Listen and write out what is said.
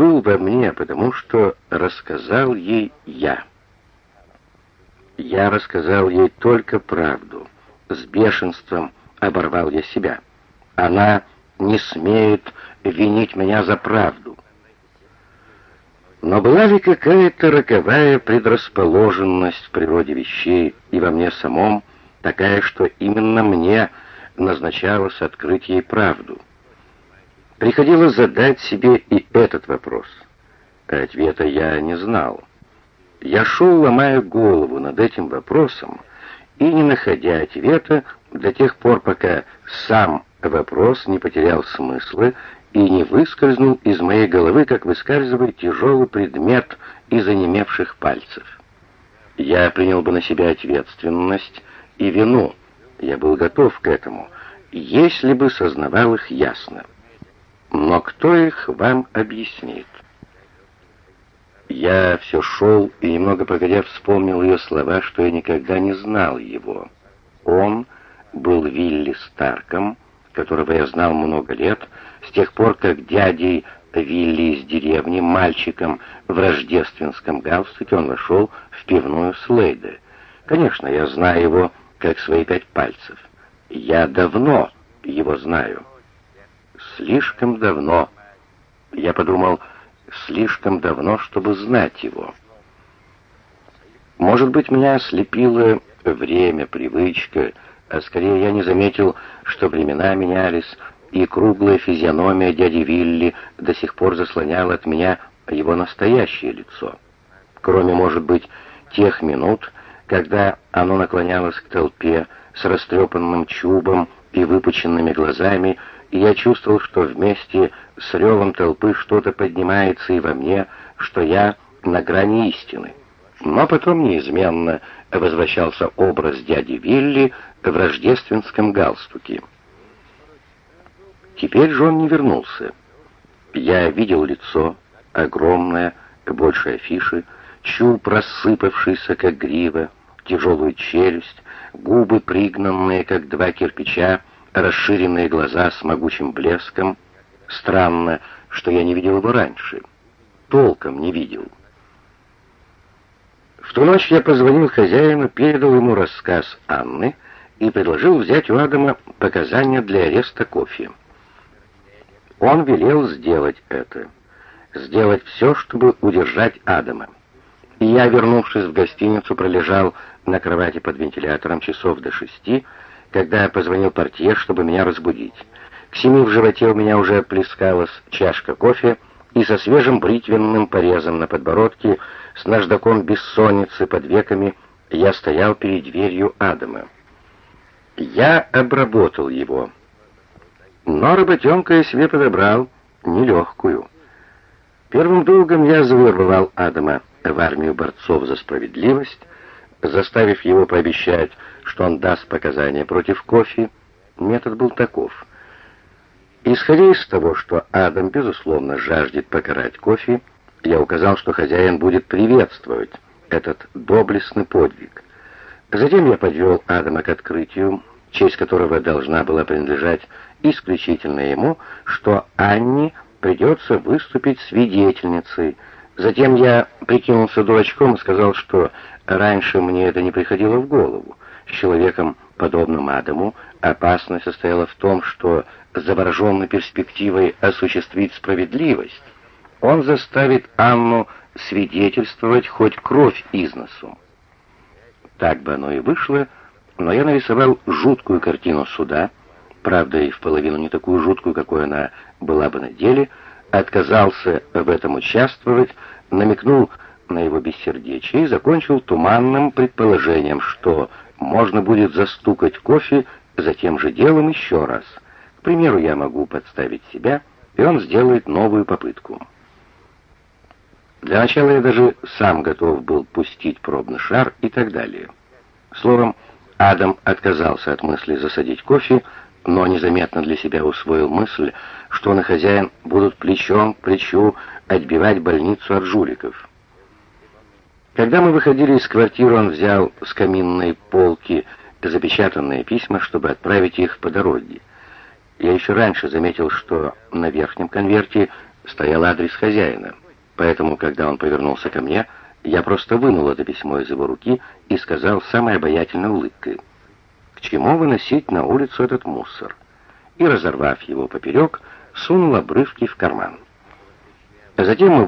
был во мне, потому что рассказал ей я. Я рассказал ей только правду. С бешенством оборвал я себя. Она не смеет винить меня за правду. Но была ли какая-то роковая предрасположенность в природе вещей и во мне самом, такая, что именно мне назначалось открыть ей правду? Приходилось задать себе и этот вопрос. Ответа я не знал. Я шел, ломая голову над этим вопросом, и не находя ответа до тех пор, пока сам вопрос не потерял смысла и не выскользнул из моей головы, как выскальзывает тяжелый предмет из онемевших пальцев. Я принял бы на себя ответственность и вину, я был готов к этому, если бы сознавал их ясно. Но кто их вам объяснит? Я все шел и немного погодя вспомнил ее слова, что я никогда не знал его. Он был Вилли Старком, которого я знал много лет, с тех пор, как дядей Вилли из деревни, мальчиком в рождественском галстуке, он вошел в пивную Слейда. Конечно, я знаю его как свои пять пальцев. Я давно его знаю слишком давно. Я подумал, слишком давно, чтобы знать его. Может быть, меня ослепило время, привычка, а скорее я не заметил, что времена менялись, и круглая физиономия дяди Вилли до сих пор заслоняла от меня его настоящее лицо. Кроме, может быть, тех минут, когда оно наклонялось к толпе с растрепанным чубом и выпученными глазами, и я чувствовал, что вместе с ревом толпы что-то поднимается и во мне, что я на грани истины. Но потом неизменно возвращался образ дяди Вилли в рождественском галстуке. Теперь же он не вернулся. Я видел лицо, огромное, больше афиши, чуб рассыпавшийся, как грива, тяжелую челюсть, губы пригнанные, как два кирпича, расширенные глаза с могучим блеском. Странно, что я не видел его раньше. Толком не видел. В ту ночь я позвонил хозяину, передал ему рассказ Анны и предложил взять у Адама показания для ареста кофе. Он велел сделать это. Сделать все, чтобы удержать Адама. И я, вернувшись в гостиницу, пролежал на кровати под вентилятором часов до шести, когда позвонил портье, чтобы меня разбудить. К семи в животе у меня уже плескалась чашка кофе, и со свежим бритвенным порезом на подбородке, с наждаком бессонницы под веками, я стоял перед дверью Адама. Я обработал его. Но работенка я себе подобрал нелегкую. Первым долгом я завербовал Адама в армию борцов за справедливость, заставив его пообещать, что он даст показания против кофе, метод был таков. Исходя из того, что Адам, безусловно, жаждет покарать кофе, я указал, что хозяин будет приветствовать этот доблестный подвиг. Затем я подвел Адама к открытию, честь которого должна была принадлежать исключительно ему, что Анне придется выступить свидетельницей. Затем я прикинулся дурачком и сказал, что раньше мне это не приходило в голову. Человеком, подобным Адаму, опасность состояла в том, что, завороженный перспективой осуществить справедливость, он заставит Анну свидетельствовать хоть кровь из носу. Так бы оно и вышло, но я нарисовал жуткую картину суда, правда и в половину не такую жуткую, какой она была бы на деле, отказался в этом участвовать, намекнул на его бессердечие и закончил туманным предположением, что можно будет застукать кофе за тем же делом еще раз. К примеру, я могу подставить себя, и он сделает новую попытку. Для начала я даже сам готов был пустить пробный шар и так далее. Словом, Адам отказался от мысли засадить кофе, но незаметно для себя усвоил мысль, что он и хозяин будут плечом к плечу отбивать больницу от жуликов. Когда мы выходили из квартиры, он взял с каминной полки запечатанные письма, чтобы отправить их по дороге. Я еще раньше заметил, что на верхнем конверте стоял адрес хозяина. Поэтому, когда он повернулся ко мне, я просто вынул это письмо из его руки и сказал самой обаятельной улыбкой, «К чему выносить на улицу этот мусор?» И, разорвав его поперек, сунул обрывки в карман. Затем мы